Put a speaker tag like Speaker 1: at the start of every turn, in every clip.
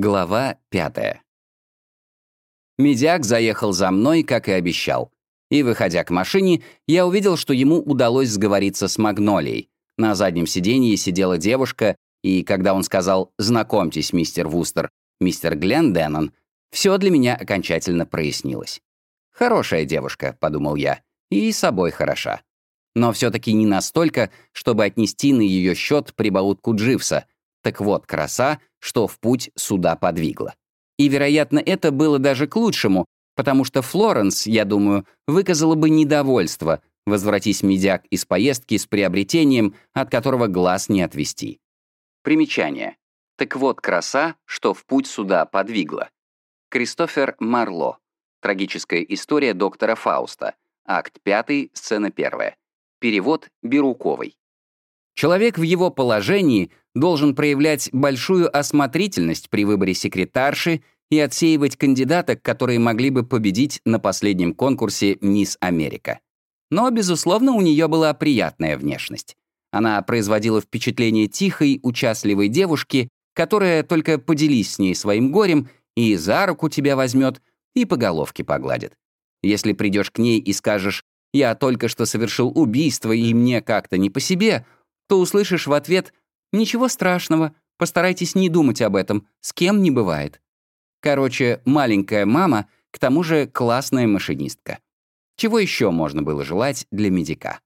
Speaker 1: Глава пятая. Медяк заехал за мной, как и обещал. И, выходя к машине, я увидел, что ему удалось сговориться с Магнолией. На заднем сиденье сидела девушка, и когда он сказал «Знакомьтесь, мистер Вустер, мистер Глен Деннон», все для меня окончательно прояснилось. «Хорошая девушка», — подумал я, — «и собой хороша». Но все-таки не настолько, чтобы отнести на ее счет прибаутку Дживса — так вот, краса, что в путь сюда подвигла. И, вероятно, это было даже к лучшему, потому что Флоренс, я думаю, выказала бы недовольство, возвратись медяк из поездки с приобретением, от которого глаз не отвести. Примечание. Так вот, краса, что в путь сюда подвигла. Кристофер Марло. Трагическая история доктора Фауста. Акт 5, сцена 1. Перевод Бируковой. Человек в его положении должен проявлять большую осмотрительность при выборе секретарши и отсеивать кандидаток, которые могли бы победить на последнем конкурсе «Мисс Америка». Но, безусловно, у нее была приятная внешность. Она производила впечатление тихой, участливой девушки, которая только поделись с ней своим горем и за руку тебя возьмет, и по головке погладит. Если придешь к ней и скажешь «я только что совершил убийство, и мне как-то не по себе», то услышишь в ответ «Ничего страшного, постарайтесь не думать об этом, с кем не бывает». Короче, маленькая мама, к тому же классная машинистка. Чего еще можно было желать для медика?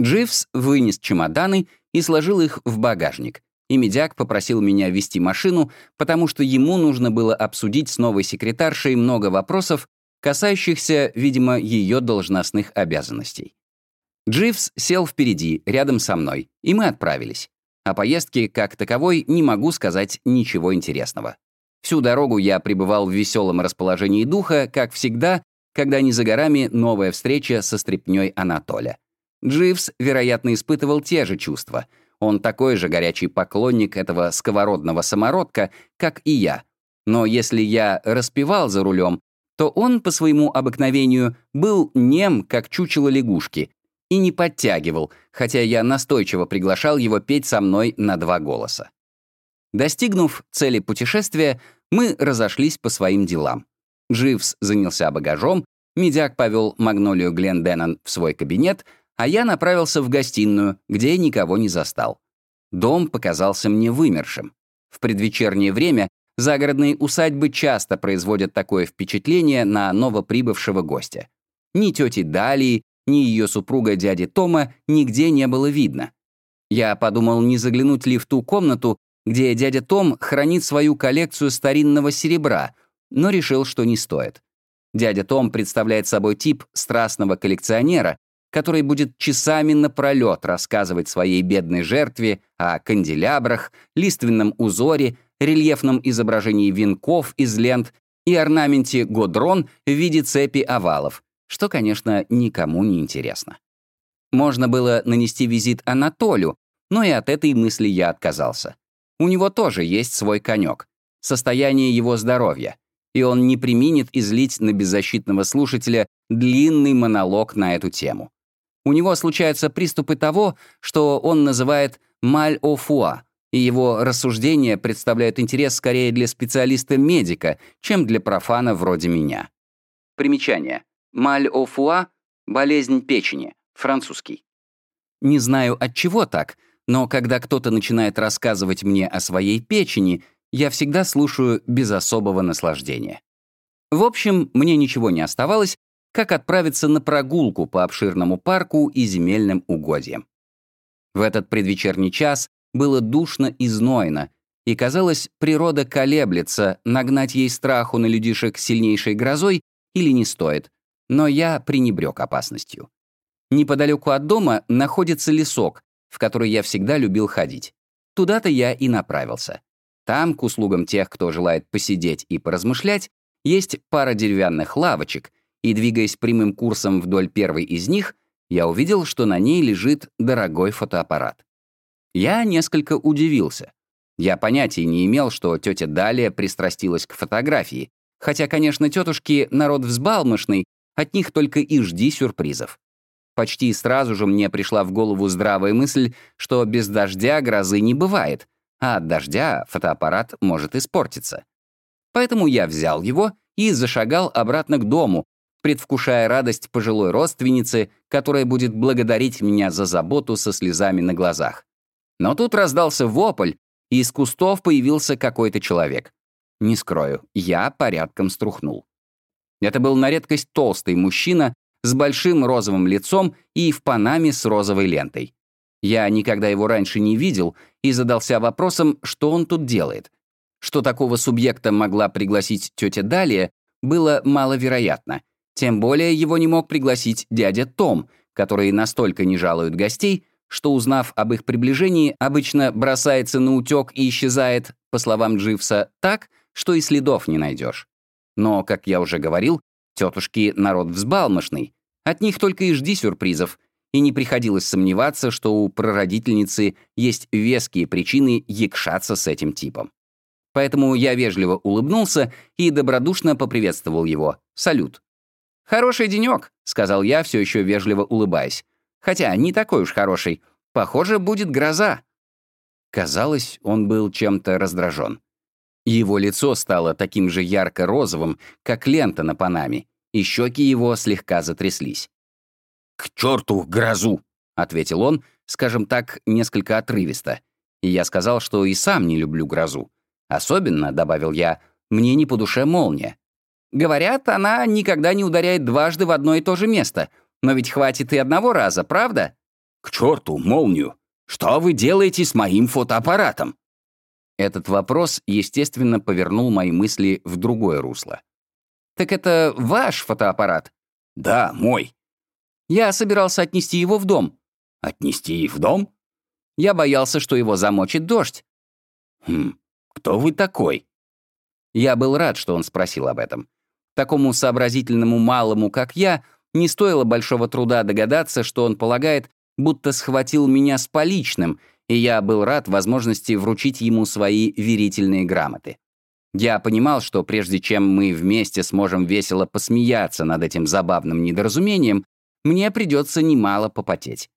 Speaker 1: Дживс вынес чемоданы и сложил их в багажник, и медяк попросил меня вести машину, потому что ему нужно было обсудить с новой секретаршей много вопросов, касающихся, видимо, ее должностных обязанностей. Дживс сел впереди, рядом со мной, и мы отправились. О поездке, как таковой, не могу сказать ничего интересного. Всю дорогу я пребывал в веселом расположении духа, как всегда, когда не за горами новая встреча со стряпнёй Анатоля. Дживс, вероятно, испытывал те же чувства. Он такой же горячий поклонник этого сковородного самородка, как и я. Но если я распевал за рулем, то он, по своему обыкновению, был нем, как чучело лягушки, и не подтягивал, хотя я настойчиво приглашал его петь со мной на два голоса. Достигнув цели путешествия, мы разошлись по своим делам. Дживс занялся багажом, Медяк повел Магнолию Гленденнон в свой кабинет, а я направился в гостиную, где никого не застал. Дом показался мне вымершим. В предвечернее время загородные усадьбы часто производят такое впечатление на новоприбывшего гостя. Ни тети Далии, ни ее супруга дяди Тома нигде не было видно. Я подумал, не заглянуть ли в ту комнату, где дядя Том хранит свою коллекцию старинного серебра, но решил, что не стоит. Дядя Том представляет собой тип страстного коллекционера, который будет часами напролет рассказывать своей бедной жертве о канделябрах, лиственном узоре, рельефном изображении венков из лент и орнаменте годрон в виде цепи овалов, что, конечно, никому не интересно. Можно было нанести визит Анатолию, но и от этой мысли я отказался. У него тоже есть свой конек — состояние его здоровья, и он не применит излить на беззащитного слушателя длинный монолог на эту тему. У него случаются приступы того, что он называет «маль о фуа», и его рассуждения представляют интерес скорее для специалиста-медика, чем для профана вроде меня. Примечание. Маль-о-фуа — болезнь печени, французский. Не знаю, от чего так, но когда кто-то начинает рассказывать мне о своей печени, я всегда слушаю без особого наслаждения. В общем, мне ничего не оставалось, как отправиться на прогулку по обширному парку и земельным угодьям. В этот предвечерний час было душно и знойно, и, казалось, природа колеблется, нагнать ей страху на людишек сильнейшей грозой или не стоит, но я пренебрег опасностью. Неподалеку от дома находится лесок, в который я всегда любил ходить. Туда-то я и направился. Там, к услугам тех, кто желает посидеть и поразмышлять, есть пара деревянных лавочек, и, двигаясь прямым курсом вдоль первой из них, я увидел, что на ней лежит дорогой фотоаппарат. Я несколько удивился. Я понятия не имел, что тетя Далия пристрастилась к фотографии, хотя, конечно, тетушки — народ взбалмошный, от них только и жди сюрпризов. Почти сразу же мне пришла в голову здравая мысль, что без дождя грозы не бывает, а от дождя фотоаппарат может испортиться. Поэтому я взял его и зашагал обратно к дому, предвкушая радость пожилой родственницы, которая будет благодарить меня за заботу со слезами на глазах. Но тут раздался вопль, и из кустов появился какой-то человек. Не скрою, я порядком струхнул. Это был на редкость толстый мужчина с большим розовым лицом и в панаме с розовой лентой. Я никогда его раньше не видел и задался вопросом, что он тут делает. Что такого субъекта могла пригласить тетя Далия, было маловероятно. Тем более его не мог пригласить дядя Том, который настолько не жалует гостей, что, узнав об их приближении, обычно бросается на утек и исчезает, по словам Дживса, так, что и следов не найдешь. Но, как я уже говорил, тетушки — народ взбалмошный. От них только и жди сюрпризов, и не приходилось сомневаться, что у прародительницы есть веские причины якшаться с этим типом. Поэтому я вежливо улыбнулся и добродушно поприветствовал его. Салют. «Хороший денек», — сказал я, все еще вежливо улыбаясь. «Хотя не такой уж хороший. Похоже, будет гроза». Казалось, он был чем-то раздражен. Его лицо стало таким же ярко-розовым, как лента на панаме, и щеки его слегка затряслись. «К черту грозу!» — ответил он, скажем так, несколько отрывисто. И я сказал, что и сам не люблю грозу. Особенно, — добавил я, — мне не по душе молния. Говорят, она никогда не ударяет дважды в одно и то же место. Но ведь хватит и одного раза, правда? «К черту молнию! Что вы делаете с моим фотоаппаратом?» Этот вопрос, естественно, повернул мои мысли в другое русло. «Так это ваш фотоаппарат?» «Да, мой». «Я собирался отнести его в дом». «Отнести в дом?» «Я боялся, что его замочит дождь». «Хм, кто вы такой?» Я был рад, что он спросил об этом. Такому сообразительному малому, как я, не стоило большого труда догадаться, что он полагает, будто схватил меня с поличным — и я был рад возможности вручить ему свои верительные грамоты. Я понимал, что прежде чем мы вместе сможем весело посмеяться над этим забавным недоразумением, мне придется немало попотеть.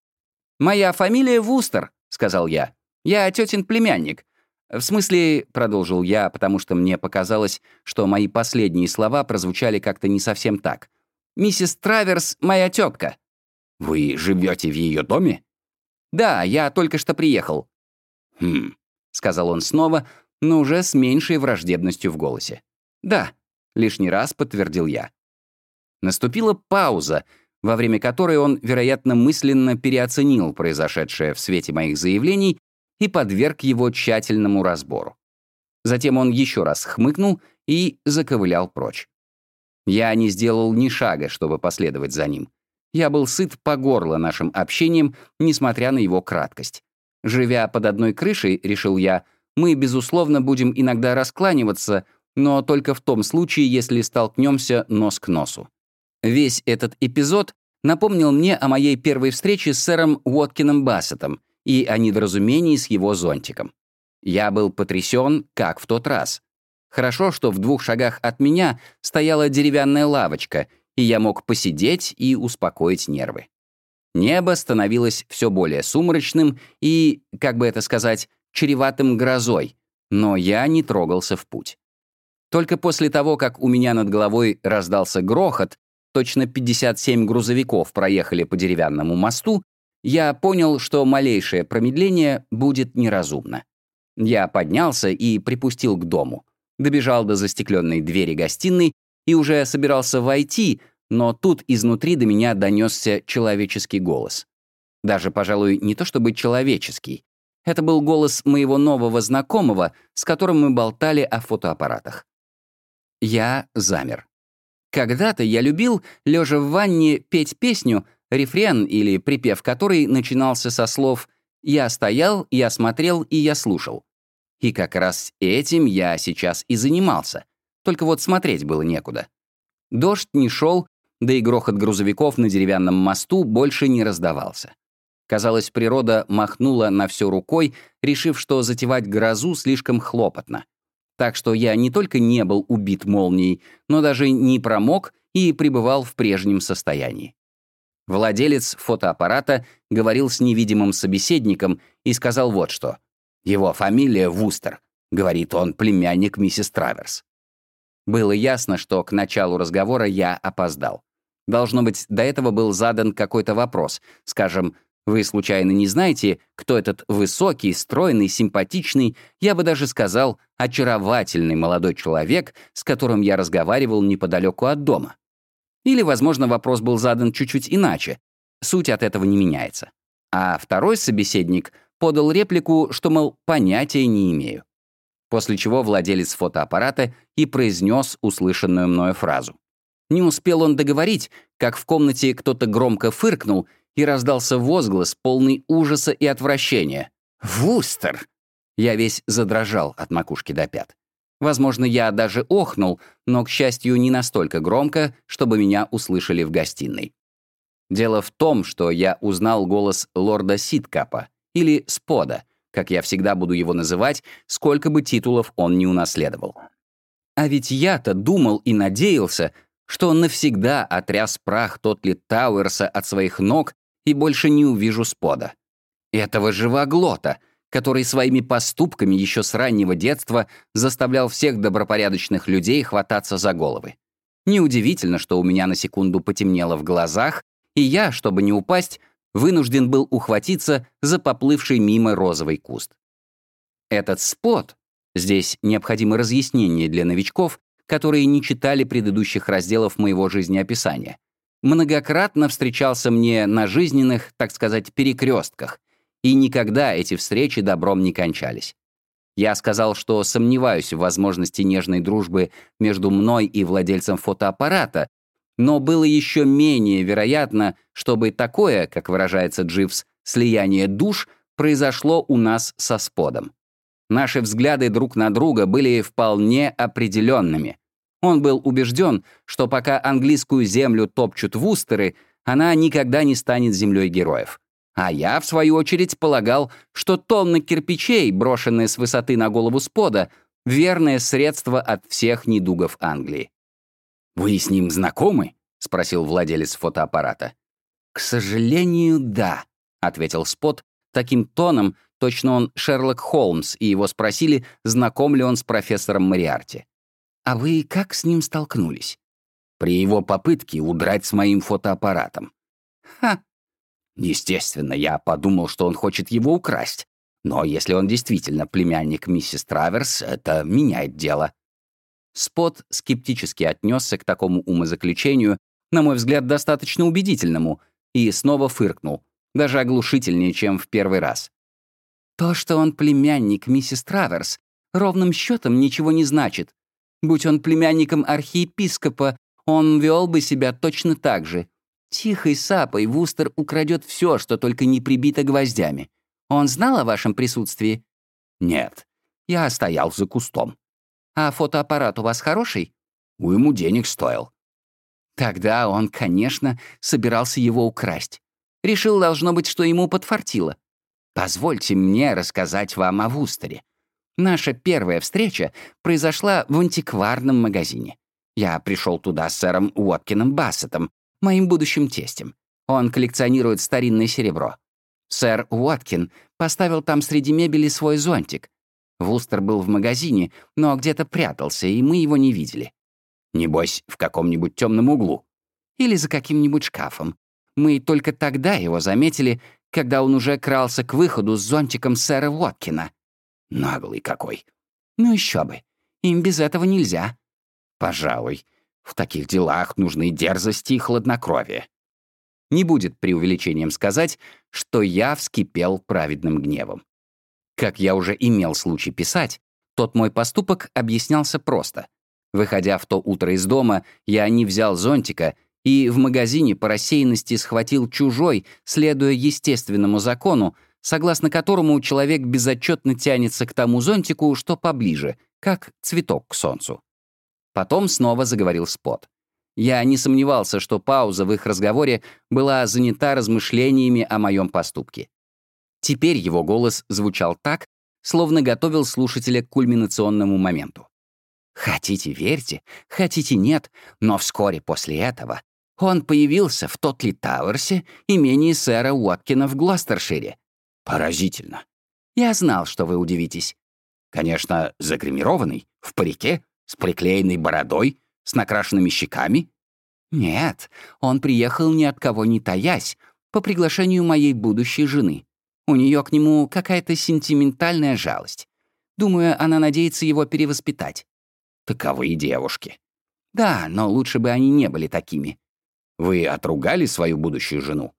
Speaker 1: «Моя фамилия Вустер», — сказал я. «Я тетин племянник. В смысле, — продолжил я, потому что мне показалось, что мои последние слова прозвучали как-то не совсем так. «Миссис Траверс — моя тетка». «Вы живете в ее доме?» «Да, я только что приехал». «Хм», — сказал он снова, но уже с меньшей враждебностью в голосе. «Да», — лишний раз подтвердил я. Наступила пауза, во время которой он, вероятно, мысленно переоценил произошедшее в свете моих заявлений и подверг его тщательному разбору. Затем он еще раз хмыкнул и заковылял прочь. Я не сделал ни шага, чтобы последовать за ним. Я был сыт по горло нашим общением, несмотря на его краткость. Живя под одной крышей, решил я, мы, безусловно, будем иногда раскланиваться, но только в том случае, если столкнемся нос к носу. Весь этот эпизод напомнил мне о моей первой встрече с сэром Уоткином Бассетом и о недоразумении с его зонтиком. Я был потрясен, как в тот раз. Хорошо, что в двух шагах от меня стояла деревянная лавочка, и я мог посидеть и успокоить нервы. Небо становилось все более сумрачным и, как бы это сказать, чреватым грозой, но я не трогался в путь. Только после того, как у меня над головой раздался грохот, точно 57 грузовиков проехали по деревянному мосту, я понял, что малейшее промедление будет неразумно. Я поднялся и припустил к дому. Добежал до застекленной двери гостиной и уже собирался войти, но тут изнутри до меня донесся человеческий голос. Даже, пожалуй, не то чтобы человеческий. Это был голос моего нового знакомого, с которым мы болтали о фотоаппаратах. Я замер. Когда-то я любил, лежа в ванне, петь песню, рефрен или припев которой начинался со слов «Я стоял, я смотрел и я слушал». И как раз этим я сейчас и занимался — только вот смотреть было некуда. Дождь не шел, да и грохот грузовиков на деревянном мосту больше не раздавался. Казалось, природа махнула на все рукой, решив, что затевать грозу слишком хлопотно. Так что я не только не был убит молнией, но даже не промок и пребывал в прежнем состоянии. Владелец фотоаппарата говорил с невидимым собеседником и сказал вот что. Его фамилия Вустер. Говорит он, племянник миссис Траверс. Было ясно, что к началу разговора я опоздал. Должно быть, до этого был задан какой-то вопрос. Скажем, вы случайно не знаете, кто этот высокий, стройный, симпатичный, я бы даже сказал, очаровательный молодой человек, с которым я разговаривал неподалеку от дома? Или, возможно, вопрос был задан чуть-чуть иначе. Суть от этого не меняется. А второй собеседник подал реплику, что, мол, понятия не имею. После чего владелец фотоаппарата и произнес услышанную мною фразу. Не успел он договорить, как в комнате кто-то громко фыркнул, и раздался возглас, полный ужаса и отвращения. «Вустер!» Я весь задрожал от макушки до пят. Возможно, я даже охнул, но, к счастью, не настолько громко, чтобы меня услышали в гостиной. Дело в том, что я узнал голос лорда Ситкапа, или Спода, как я всегда буду его называть, сколько бы титулов он не унаследовал. А ведь я-то думал и надеялся, что он навсегда отряс прах Тотли Тауэрса от своих ног и больше не увижу Спода. Этого живоглота, который своими поступками еще с раннего детства заставлял всех добропорядочных людей хвататься за головы. Неудивительно, что у меня на секунду потемнело в глазах, и я, чтобы не упасть, вынужден был ухватиться за поплывший мимо розовый куст. Этот спот, здесь необходимо разъяснение для новичков, которые не читали предыдущих разделов моего жизнеописания, многократно встречался мне на жизненных, так сказать, перекрестках, и никогда эти встречи добром не кончались. Я сказал, что сомневаюсь в возможности нежной дружбы между мной и владельцем фотоаппарата, но было еще менее вероятно, чтобы такое, как выражается Дживс, слияние душ произошло у нас со Сподом. Наши взгляды друг на друга были вполне определенными. Он был убежден, что пока английскую землю топчут вустеры, она никогда не станет землей героев. А я, в свою очередь, полагал, что тонны кирпичей, брошенные с высоты на голову спода, верное средство от всех недугов Англии. «Вы с ним знакомы?» — спросил владелец фотоаппарата. «К сожалению, да», — ответил Спот таким тоном, точно он Шерлок Холмс, и его спросили, знаком ли он с профессором Мариарти. «А вы как с ним столкнулись?» «При его попытке удрать с моим фотоаппаратом». «Ха!» Естественно, я подумал, что он хочет его украсть. Но если он действительно племянник миссис Траверс, это меняет дело. Спот скептически отнесся к такому умозаключению, на мой взгляд, достаточно убедительному, и снова фыркнул, даже оглушительнее, чем в первый раз. То, что он племянник миссис Траверс, ровным счетом ничего не значит. Будь он племянником архиепископа, он вел бы себя точно так же. Тихой сапой Вустер украдет все, что только не прибито гвоздями. Он знал о вашем присутствии? Нет. Я стоял за кустом. А фотоаппарат у вас хороший? У ему денег стоил. Тогда он, конечно, собирался его украсть. Решил, должно быть, что ему подфартило. Позвольте мне рассказать вам о Вустере. Наша первая встреча произошла в антикварном магазине. Я пришел туда с сэром Уоткином Бассетом, моим будущим тестем. Он коллекционирует старинное серебро. Сэр Уоткин поставил там среди мебели свой зонтик, Вустер был в магазине, но где-то прятался, и мы его не видели. Небось, в каком-нибудь темном углу. Или за каким-нибудь шкафом. Мы только тогда его заметили, когда он уже крался к выходу с зонтиком сэра Уоткина. Наглый какой. Ну еще бы. Им без этого нельзя. Пожалуй. В таких делах нужны дерзости и хладнокровие. Не будет преувеличением сказать, что я вскипел праведным гневом. Как я уже имел случай писать, тот мой поступок объяснялся просто. Выходя в то утро из дома, я не взял зонтика и в магазине по рассеянности схватил чужой, следуя естественному закону, согласно которому человек безотчетно тянется к тому зонтику, что поближе, как цветок к солнцу. Потом снова заговорил Спот. Я не сомневался, что пауза в их разговоре была занята размышлениями о моем поступке. Теперь его голос звучал так, словно готовил слушателя к кульминационному моменту. Хотите — верьте, хотите — нет, но вскоре после этого он появился в Тотли Тауэрсе, имении сэра Уоткина в Глостершире. Поразительно. Я знал, что вы удивитесь. Конечно, загримированный, в парике, с приклеенной бородой, с накрашенными щеками. Нет, он приехал ни от кого не таясь, по приглашению моей будущей жены. У нее к нему какая-то сентиментальная жалость. Думаю, она надеется его перевоспитать. Таковы девушки. Да, но лучше бы они не были такими. Вы отругали свою будущую жену?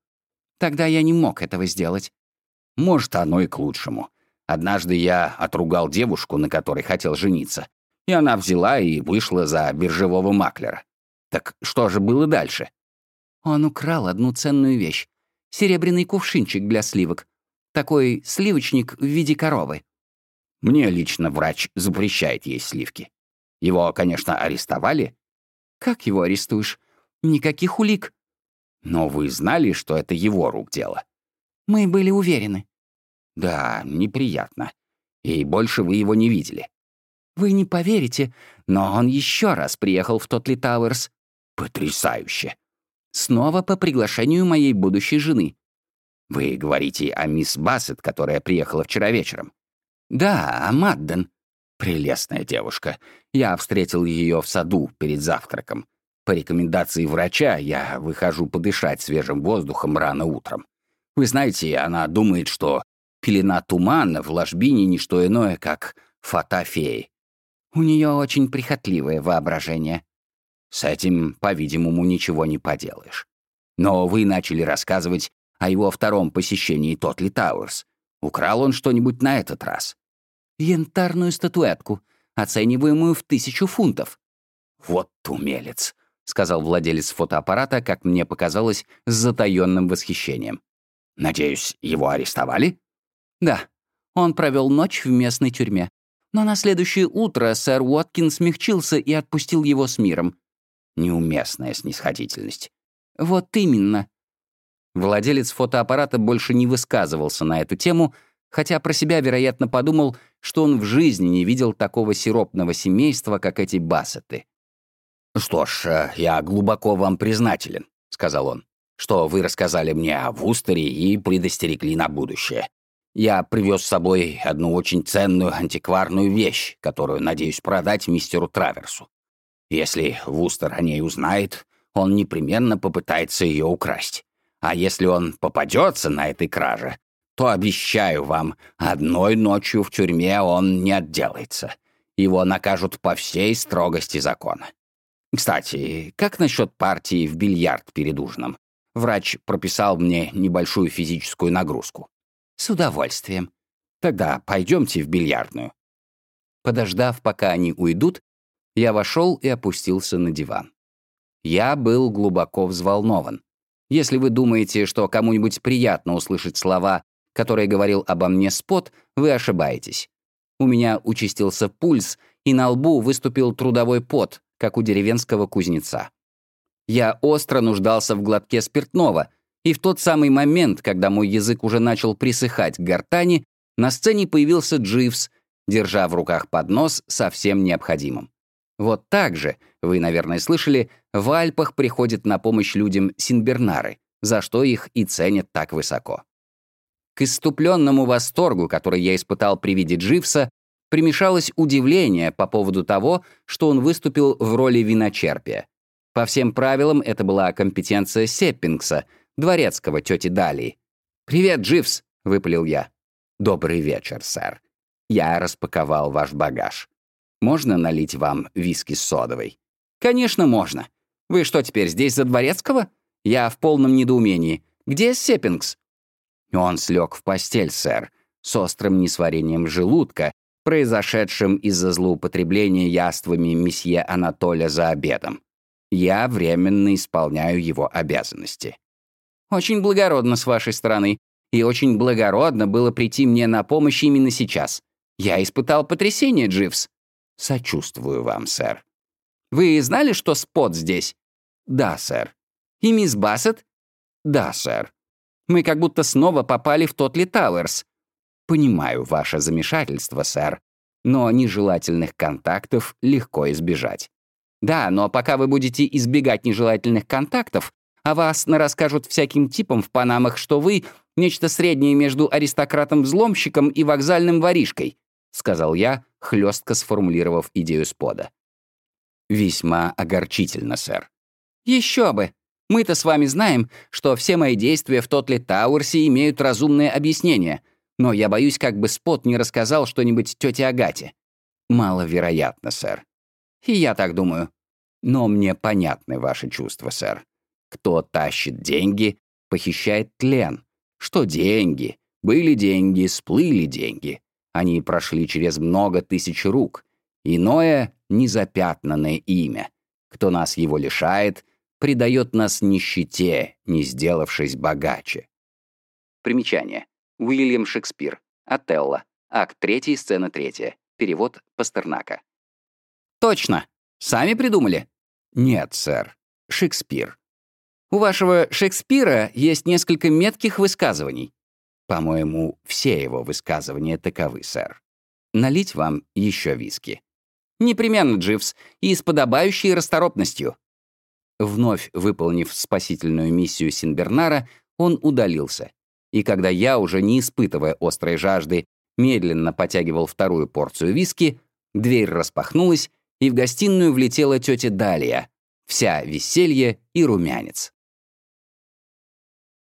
Speaker 1: Тогда я не мог этого сделать. Может, оно и к лучшему. Однажды я отругал девушку, на которой хотел жениться, и она взяла и вышла за биржевого маклера. Так что же было дальше? Он украл одну ценную вещь. Серебряный кувшинчик для сливок. Такой сливочник в виде коровы. Мне лично врач запрещает есть сливки. Его, конечно, арестовали. Как его арестуешь? Никаких улик. Но вы знали, что это его рук дело? Мы были уверены. Да, неприятно. И больше вы его не видели. Вы не поверите, но он еще раз приехал в Тотли Тауэрс. Потрясающе. Снова по приглашению моей будущей жены. Вы говорите о мисс Бассет, которая приехала вчера вечером. Да, о Мадден. Прелестная девушка. Я встретил ее в саду перед завтраком. По рекомендации врача я выхожу подышать свежим воздухом рано утром. Вы знаете, она думает, что пелена тумана в ложбине — не что иное, как фата феи. У нее очень прихотливое воображение. С этим, по-видимому, ничего не поделаешь. Но вы начали рассказывать о его втором посещении Тотли Тауэрс. Украл он что-нибудь на этот раз? Янтарную статуэтку, оцениваемую в тысячу фунтов. Вот умелец. — сказал владелец фотоаппарата, как мне показалось, с затаённым восхищением. «Надеюсь, его арестовали?» «Да. Он провел ночь в местной тюрьме. Но на следующее утро сэр Уоткин смягчился и отпустил его с миром. Неуместная снисходительность. Вот именно». Владелец фотоаппарата больше не высказывался на эту тему, хотя про себя, вероятно, подумал, что он в жизни не видел такого сиропного семейства, как эти бассеты. «Что ж, э, я глубоко вам признателен», — сказал он, «что вы рассказали мне о Вустере и предостерегли на будущее. Я привез с собой одну очень ценную антикварную вещь, которую надеюсь продать мистеру Траверсу. Если Вустер о ней узнает, он непременно попытается ее украсть. А если он попадется на этой краже, то обещаю вам, одной ночью в тюрьме он не отделается. Его накажут по всей строгости закона. Кстати, как насчет партии в бильярд перед ужином? Врач прописал мне небольшую физическую нагрузку. С удовольствием. Тогда пойдемте в бильярдную. Подождав, пока они уйдут, я вошел и опустился на диван. Я был глубоко взволнован. Если вы думаете, что кому-нибудь приятно услышать слова, которые говорил обо мне Спот, вы ошибаетесь. У меня участился пульс, и на лбу выступил трудовой пот, как у деревенского кузнеца. Я остро нуждался в глотке спиртного, и в тот самый момент, когда мой язык уже начал присыхать к гортани, на сцене появился Дживс, держа в руках поднос со всем необходимым. Вот так же, вы, наверное, слышали, в Альпах приходят на помощь людям синбернары, за что их и ценят так высоко. К иступленному восторгу, который я испытал при виде Дживса, примешалось удивление по поводу того, что он выступил в роли виночерпия. По всем правилам это была компетенция Сеппингса, дворецкого тети Далии. «Привет, Дживс!» — выпалил я. «Добрый вечер, сэр. Я распаковал ваш багаж. Можно налить вам виски с содовой?» «Конечно, можно. Вы что, теперь здесь за дворецкого?» Я в полном недоумении. «Где Сеппингс?» Он слег в постель, сэр, с острым несварением желудка произошедшим из-за злоупотребления яствами месье Анатоля за обедом. Я временно исполняю его обязанности. Очень благородно с вашей стороны, и очень благородно было прийти мне на помощь именно сейчас. Я испытал потрясение, Дживс. Сочувствую вам, сэр. Вы знали, что Спот здесь? Да, сэр. И мисс Бассет? Да, сэр. Мы как будто снова попали в Тотли Тауэрс. Понимаю ваше замешательство, сэр, но нежелательных контактов легко избежать. Да, но пока вы будете избегать нежелательных контактов, а вас расскажут всяким типам в Панамах, что вы Нечто среднее между аристократом-взломщиком и вокзальным воришкой», — сказал я, хлестко сформулировав идею спода. «Весьма огорчительно, сэр». «Еще бы! Мы-то с вами знаем, что все мои действия в Тотли Тауэрсе имеют разумное объяснение, но я боюсь, как бы спот не рассказал что-нибудь тете Агате». «Маловероятно, сэр». «И я так думаю». «Но мне понятны ваши чувства, сэр. Кто тащит деньги, похищает тлен. Что деньги? Были деньги, сплыли деньги. Они прошли через много тысяч рук. Иное — незапятнанное имя. Кто нас его лишает, предает нас нищете, не сделавшись богаче. Примечание. Уильям Шекспир. Отелло. Акт 3, сцена 3. Перевод Пастернака. «Точно. Сами придумали?» «Нет, сэр. Шекспир. У вашего Шекспира есть несколько метких высказываний. По-моему, все его высказывания таковы, сэр. Налить вам еще виски. Непременно, Дживс, и с подобающей расторопностью. Вновь выполнив спасительную миссию Синбернара, он удалился. И когда я, уже не испытывая острой жажды, медленно потягивал вторую порцию виски, дверь распахнулась, и в гостиную влетела тетя Далия, вся веселье и румянец.